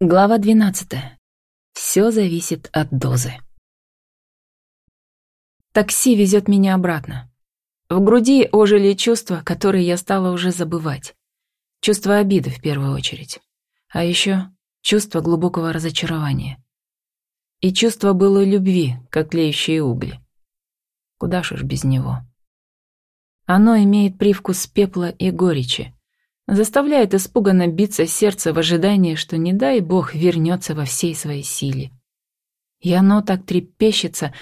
Глава 12. Все зависит от дозы. Такси везет меня обратно. В груди ожили чувства, которые я стала уже забывать. Чувство обиды в первую очередь. А еще чувство глубокого разочарования. И чувство былой любви, как тлеющие угли. Куда ж уж без него. Оно имеет привкус пепла и горечи заставляет испуганно биться сердце в ожидании, что, не дай бог, вернется во всей своей силе. И оно так трепещется,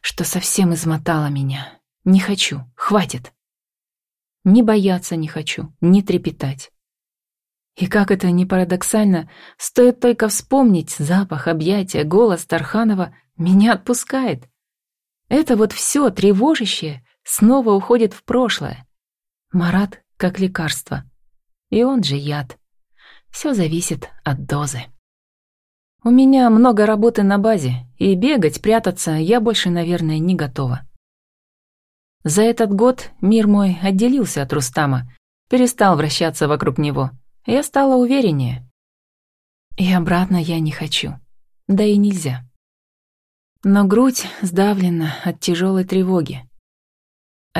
что совсем измотало меня. Не хочу, хватит. Ни бояться не хочу, ни трепетать. И как это ни парадоксально, стоит только вспомнить запах, объятия, голос Тарханова, меня отпускает. Это вот все тревожащее снова уходит в прошлое. Марат как лекарство. И он же яд. Все зависит от дозы. У меня много работы на базе, и бегать, прятаться я больше, наверное, не готова. За этот год мир мой отделился от Рустама, перестал вращаться вокруг него. Я стала увереннее. И обратно я не хочу. Да и нельзя. Но грудь сдавлена от тяжелой тревоги.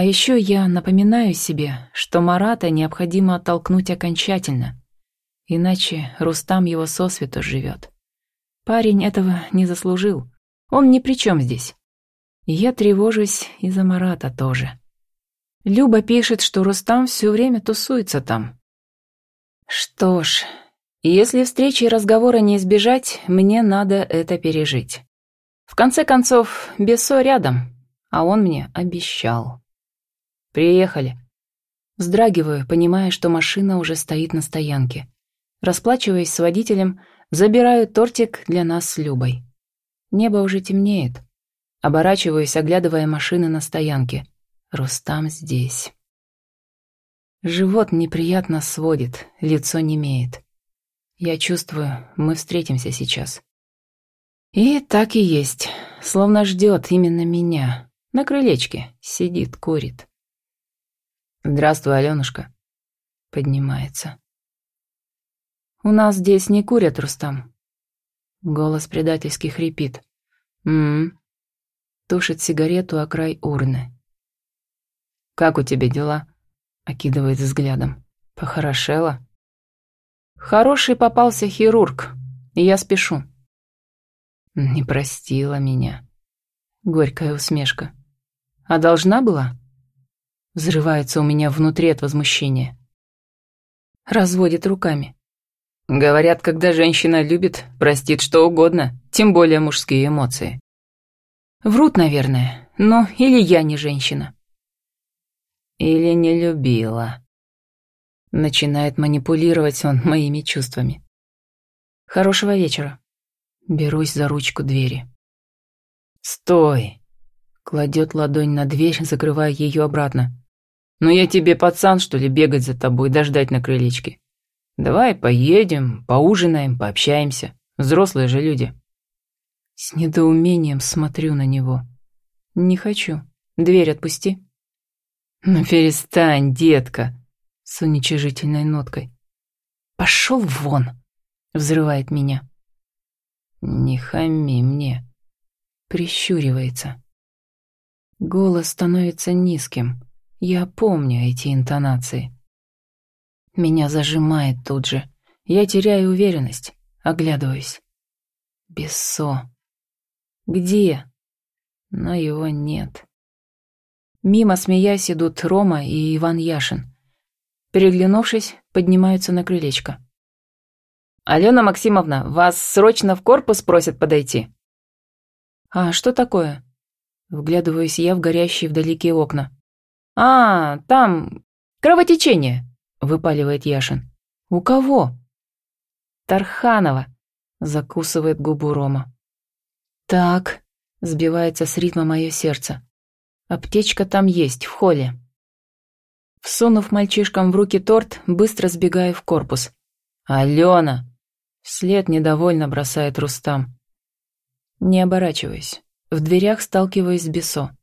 А еще я напоминаю себе, что Марата необходимо оттолкнуть окончательно, иначе Рустам его сосвету живет. Парень этого не заслужил, он ни при чем здесь. я тревожусь и за Марата тоже. Люба пишет, что Рустам все время тусуется там. Что ж, если встречи и разговора не избежать, мне надо это пережить. В конце концов, Бесо рядом, а он мне обещал. «Приехали». Вздрагиваю, понимая, что машина уже стоит на стоянке. Расплачиваясь с водителем, забираю тортик для нас с Любой. Небо уже темнеет. Оборачиваюсь, оглядывая машины на стоянке. Рустам здесь. Живот неприятно сводит, лицо немеет. Я чувствую, мы встретимся сейчас. И так и есть, словно ждет именно меня. На крылечке сидит, курит. «Здравствуй, Алёнушка». Поднимается. «У нас здесь не курят, Рустам». Голос предательски хрипит. «М-м-м». Тушит сигарету о край урны. «Как у тебя дела?» Окидывает взглядом. «Похорошела?» «Хороший попался хирург, я спешу». «Не простила меня». Горькая усмешка. «А должна была?» Взрывается у меня внутри от возмущения. Разводит руками. Говорят, когда женщина любит, простит что угодно, тем более мужские эмоции. Врут, наверное, но или я не женщина. Или не любила. Начинает манипулировать он моими чувствами. Хорошего вечера. Берусь за ручку двери. «Стой!» Кладет ладонь на дверь, закрывая ее обратно. «Ну я тебе пацан, что ли, бегать за тобой, дождать на крылечке? Давай поедем, поужинаем, пообщаемся. Взрослые же люди». С недоумением смотрю на него. «Не хочу. Дверь отпусти». «Ну перестань, детка», с уничижительной ноткой. «Пошел вон!» — взрывает меня. «Не хами мне», — прищуривается. Голос становится низким. Я помню эти интонации. Меня зажимает тут же. Я теряю уверенность, оглядываюсь. Бессо. Где? Но его нет. Мимо, смеясь, идут Рома и Иван Яшин. Переглянувшись, поднимаются на крылечко. «Алена Максимовна, вас срочно в корпус просят подойти». «А что такое?» Вглядываюсь я в горящие вдалеке окна. «А, там кровотечение», — выпаливает Яшин. «У кого?» «Тарханова», — закусывает губу Рома. «Так», — сбивается с ритма мое сердце. «Аптечка там есть, в холле». Всунув мальчишкам в руки торт, быстро сбегаю в корпус. «Алена!» — вслед недовольно бросает Рустам. Не оборачиваюсь. В дверях сталкиваюсь с Бесо.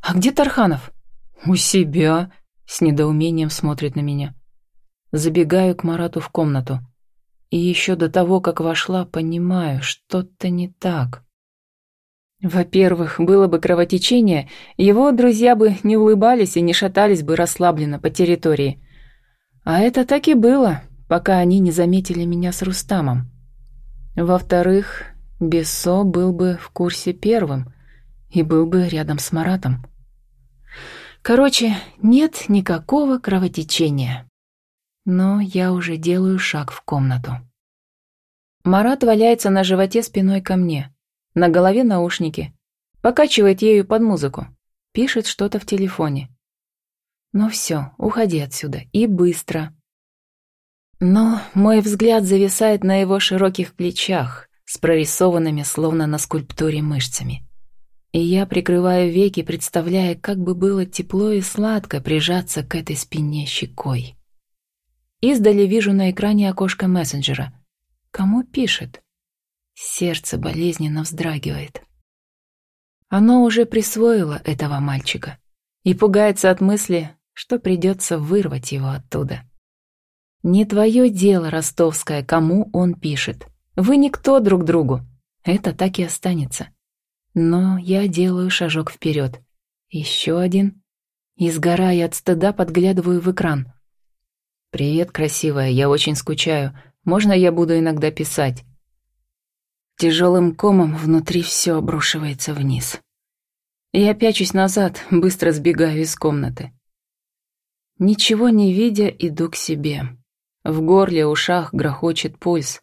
«А где Тарханов?» «У себя?» — с недоумением смотрит на меня. Забегаю к Марату в комнату. И еще до того, как вошла, понимаю, что-то не так. Во-первых, было бы кровотечение, его друзья бы не улыбались и не шатались бы расслабленно по территории. А это так и было, пока они не заметили меня с Рустамом. Во-вторых, Бессо был бы в курсе первым и был бы рядом с Маратом. Короче, нет никакого кровотечения. Но я уже делаю шаг в комнату. Марат валяется на животе спиной ко мне. На голове наушники. Покачивает ею под музыку. Пишет что-то в телефоне. Ну все, уходи отсюда. И быстро. Но мой взгляд зависает на его широких плечах, с прорисованными словно на скульптуре мышцами. И я прикрываю веки, представляя, как бы было тепло и сладко прижаться к этой спине щекой. Издали вижу на экране окошко мессенджера. Кому пишет? Сердце болезненно вздрагивает. Оно уже присвоило этого мальчика и пугается от мысли, что придется вырвать его оттуда. Не твое дело, ростовское, кому он пишет. Вы никто друг другу. Это так и останется. Но я делаю шажок вперед. Еще один. И, сгорая от стыда, подглядываю в экран. «Привет, красивая, я очень скучаю. Можно я буду иногда писать?» Тяжелым комом внутри все обрушивается вниз. Я пячусь назад, быстро сбегаю из комнаты. Ничего не видя, иду к себе. В горле, ушах грохочет пульс.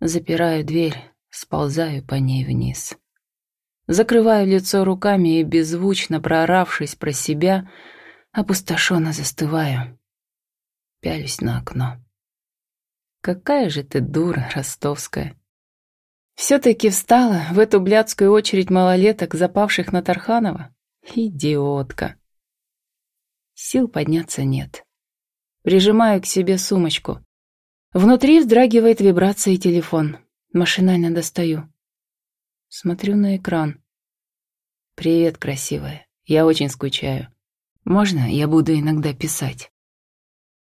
Запираю дверь, сползаю по ней вниз. Закрываю лицо руками и, беззвучно прооравшись про себя, опустошенно застываю. Пялюсь на окно. Какая же ты дура, ростовская. Все-таки встала в эту блядскую очередь малолеток, запавших на Тарханова? Идиотка. Сил подняться нет. Прижимаю к себе сумочку. Внутри вздрагивает вибрация и телефон. Машинально достаю. Смотрю на экран. «Привет, красивая. Я очень скучаю. Можно я буду иногда писать?»